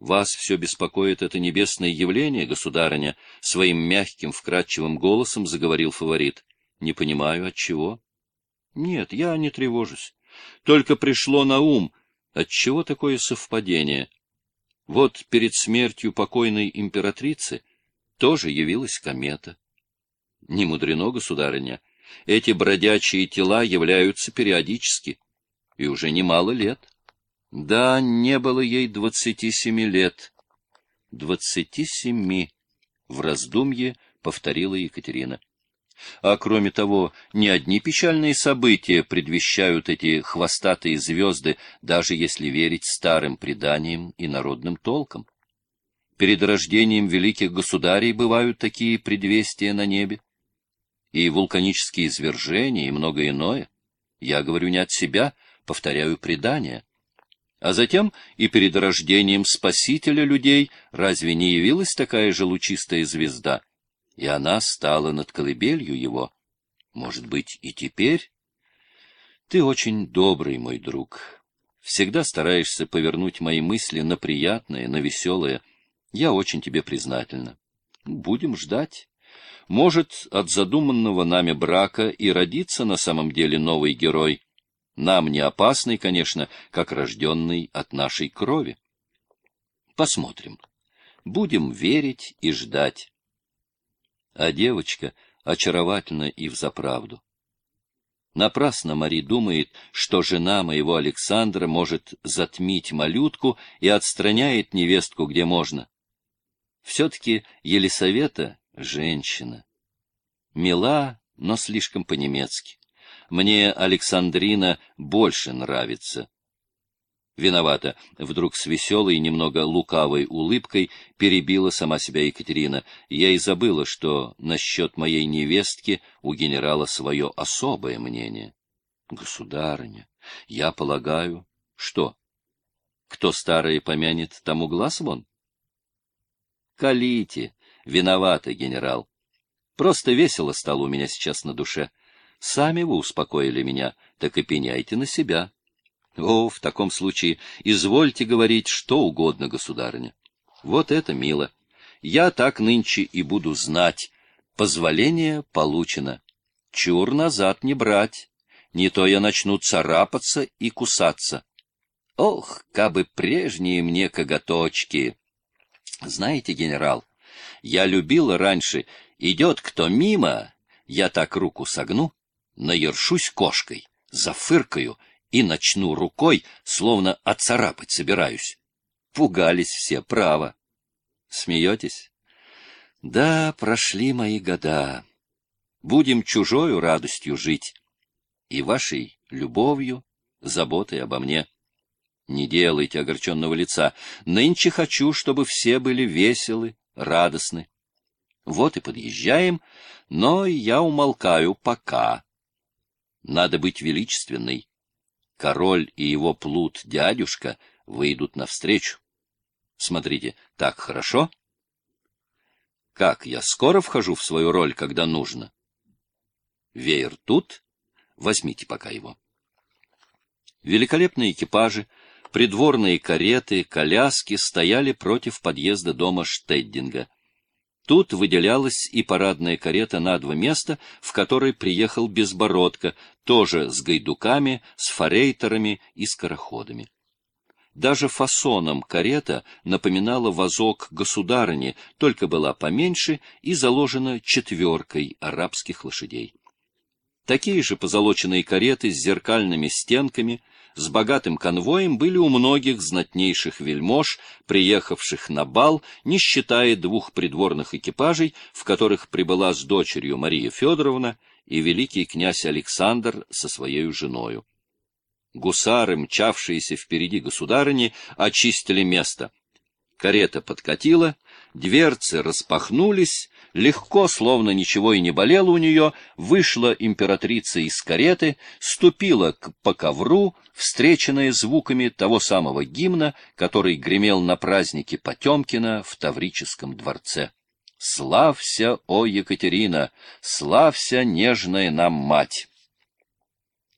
Вас все беспокоит это небесное явление, государыня, — своим мягким, вкрадчивым голосом заговорил фаворит. — Не понимаю, от чего? — Нет, я не тревожусь. Только пришло на ум, отчего такое совпадение. Вот перед смертью покойной императрицы тоже явилась комета. Не мудрено, государыня, эти бродячие тела являются периодически, и уже немало лет. Да, не было ей двадцати семи лет. Двадцати семи, в раздумье повторила Екатерина. А кроме того, не одни печальные события предвещают эти хвостатые звезды, даже если верить старым преданиям и народным толкам. Перед рождением великих государей бывают такие предвестия на небе. И вулканические извержения, и многое иное. Я говорю не от себя, повторяю предания. А затем и перед рождением Спасителя людей разве не явилась такая же лучистая звезда? И она стала над колыбелью его. Может быть, и теперь? Ты очень добрый, мой друг. Всегда стараешься повернуть мои мысли на приятное, на веселое. Я очень тебе признательна. Будем ждать. Может, от задуманного нами брака и родится на самом деле новый герой — нам не опасный, конечно, как рожденный от нашей крови. Посмотрим. Будем верить и ждать. А девочка очаровательна и взаправду. Напрасно Мари думает, что жена моего Александра может затмить малютку и отстраняет невестку где можно. Все-таки Елисавета — женщина. Мила, но слишком по-немецки. Мне Александрина больше нравится. Виновата. Вдруг с веселой и немного лукавой улыбкой перебила сама себя Екатерина. Я и забыла, что насчет моей невестки у генерала свое особое мнение. Государыня, я полагаю... Что? Кто старое помянет, тому глаз вон? Калите. Виновата, генерал. Просто весело стало у меня сейчас на душе. Сами вы успокоили меня, так и пеняйте на себя. О, в таком случае извольте говорить что угодно, государыня. Вот это мило. Я так нынче и буду знать. Позволение получено. Чур назад не брать. Не то я начну царапаться и кусаться. Ох, кабы прежние мне коготочки! Знаете, генерал, я любил раньше, идет кто мимо, я так руку согну, наершусь кошкой, зафыркаю и начну рукой, словно оцарапать собираюсь. Пугались все, право. Смеетесь? Да, прошли мои года. Будем чужою радостью жить. И вашей любовью, заботой обо мне. Не делайте огорченного лица. Нынче хочу, чтобы все были веселы, радостны. Вот и подъезжаем, но я умолкаю пока. Надо быть величественной. Король и его плут-дядюшка выйдут навстречу. Смотрите, так хорошо? Как, я скоро вхожу в свою роль, когда нужно? Веер тут? Возьмите пока его. Великолепные экипажи, придворные кареты, коляски стояли против подъезда дома Штеддинга — Тут выделялась и парадная карета на два места, в которой приехал Безбородко, тоже с гайдуками, с форейтерами и скороходами. Даже фасоном карета напоминала вазок государыни, только была поменьше и заложена четверкой арабских лошадей. Такие же позолоченные кареты с зеркальными стенками — с богатым конвоем были у многих знатнейших вельмож, приехавших на бал, не считая двух придворных экипажей, в которых прибыла с дочерью Мария Федоровна и великий князь Александр со своей женою. Гусары, мчавшиеся впереди государыни, очистили место. Карета подкатила, дверцы распахнулись, легко, словно ничего и не болело у нее, вышла императрица из кареты, ступила к, по ковру, встреченная звуками того самого гимна, который гремел на празднике Потемкина в Таврическом дворце. «Славься, о Екатерина! Славься, нежная нам мать!»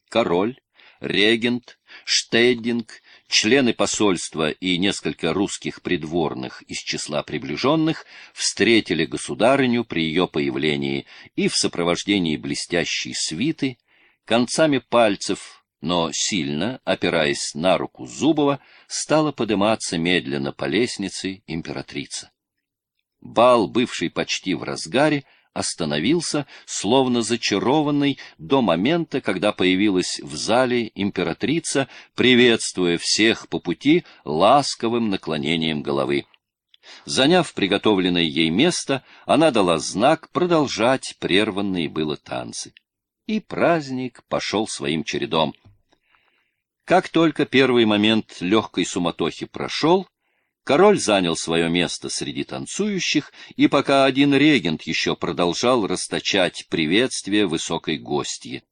Король, регент, Штеддинг, члены посольства и несколько русских придворных из числа приближенных встретили государыню при ее появлении и в сопровождении блестящей свиты, концами пальцев, но сильно, опираясь на руку Зубова, стала подниматься медленно по лестнице императрица. Бал, бывший почти в разгаре, остановился, словно зачарованный, до момента, когда появилась в зале императрица, приветствуя всех по пути ласковым наклонением головы. Заняв приготовленное ей место, она дала знак продолжать прерванные было танцы. И праздник пошел своим чередом. Как только первый момент легкой суматохи прошел, Король занял свое место среди танцующих, и пока один регент еще продолжал расточать приветствие высокой гостье.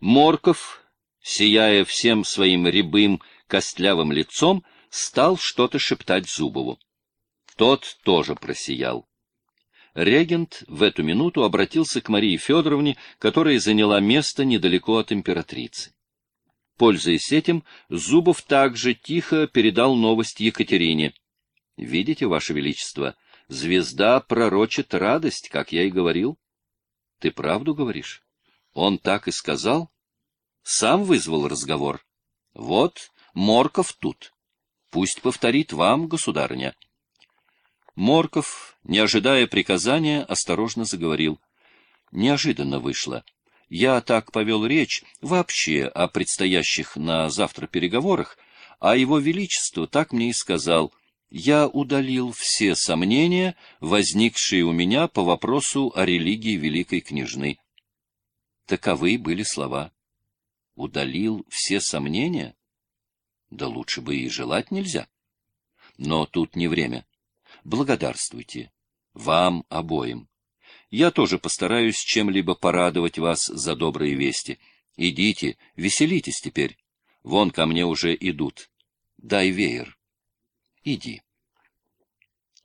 Морков, сияя всем своим рябым, костлявым лицом, стал что-то шептать Зубову. Тот тоже просиял. Регент в эту минуту обратился к Марии Федоровне, которая заняла место недалеко от императрицы. Пользуясь этим, Зубов также тихо передал новость Екатерине. — Видите, Ваше Величество, звезда пророчит радость, как я и говорил. — Ты правду говоришь? Он так и сказал? Сам вызвал разговор. Вот, Морков тут. Пусть повторит вам, государыня. Морков, не ожидая приказания, осторожно заговорил. Неожиданно вышло. Я так повел речь вообще о предстоящих на завтра переговорах, а его величество так мне и сказал. Я удалил все сомнения, возникшие у меня по вопросу о религии великой княжны. Таковы были слова. Удалил все сомнения? Да лучше бы и желать нельзя. Но тут не время. Благодарствуйте. Вам обоим. Я тоже постараюсь чем-либо порадовать вас за добрые вести. Идите, веселитесь теперь. Вон ко мне уже идут. Дай веер. Иди.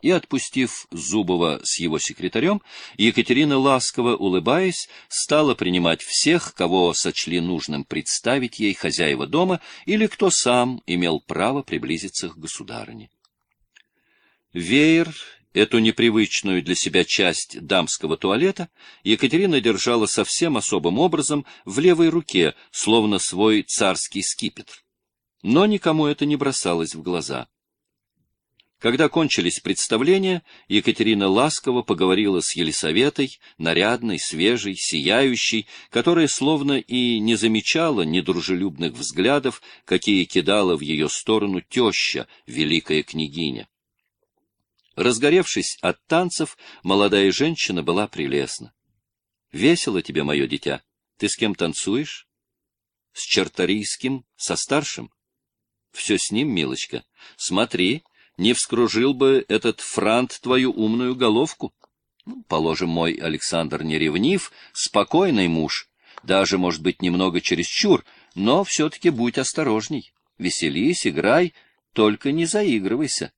И, отпустив Зубова с его секретарем, Екатерина, ласково улыбаясь, стала принимать всех, кого сочли нужным представить ей хозяева дома или кто сам имел право приблизиться к государыне. Веер Эту непривычную для себя часть дамского туалета Екатерина держала совсем особым образом в левой руке, словно свой царский скипетр. Но никому это не бросалось в глаза. Когда кончились представления, Екатерина ласково поговорила с Елисаветой, нарядной, свежей, сияющей, которая словно и не замечала недружелюбных взглядов, какие кидала в ее сторону теща, великая княгиня. Разгоревшись от танцев, молодая женщина была прелестна. — Весело тебе, мое дитя. Ты с кем танцуешь? — С Чарторийским, со старшим. — Все с ним, милочка. Смотри, не вскружил бы этот франт твою умную головку. Ну, положим, мой Александр не ревнив, спокойный муж, даже, может быть, немного чересчур, но все-таки будь осторожней. Веселись, играй, только не заигрывайся.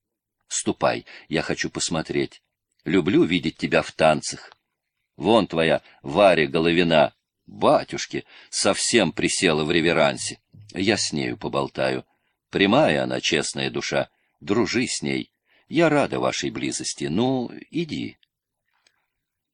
Ступай, я хочу посмотреть. Люблю видеть тебя в танцах. Вон твоя Варя Головина, батюшки, совсем присела в реверансе. Я с нею поболтаю. Прямая она, честная душа. Дружи с ней. Я рада вашей близости. Ну, иди.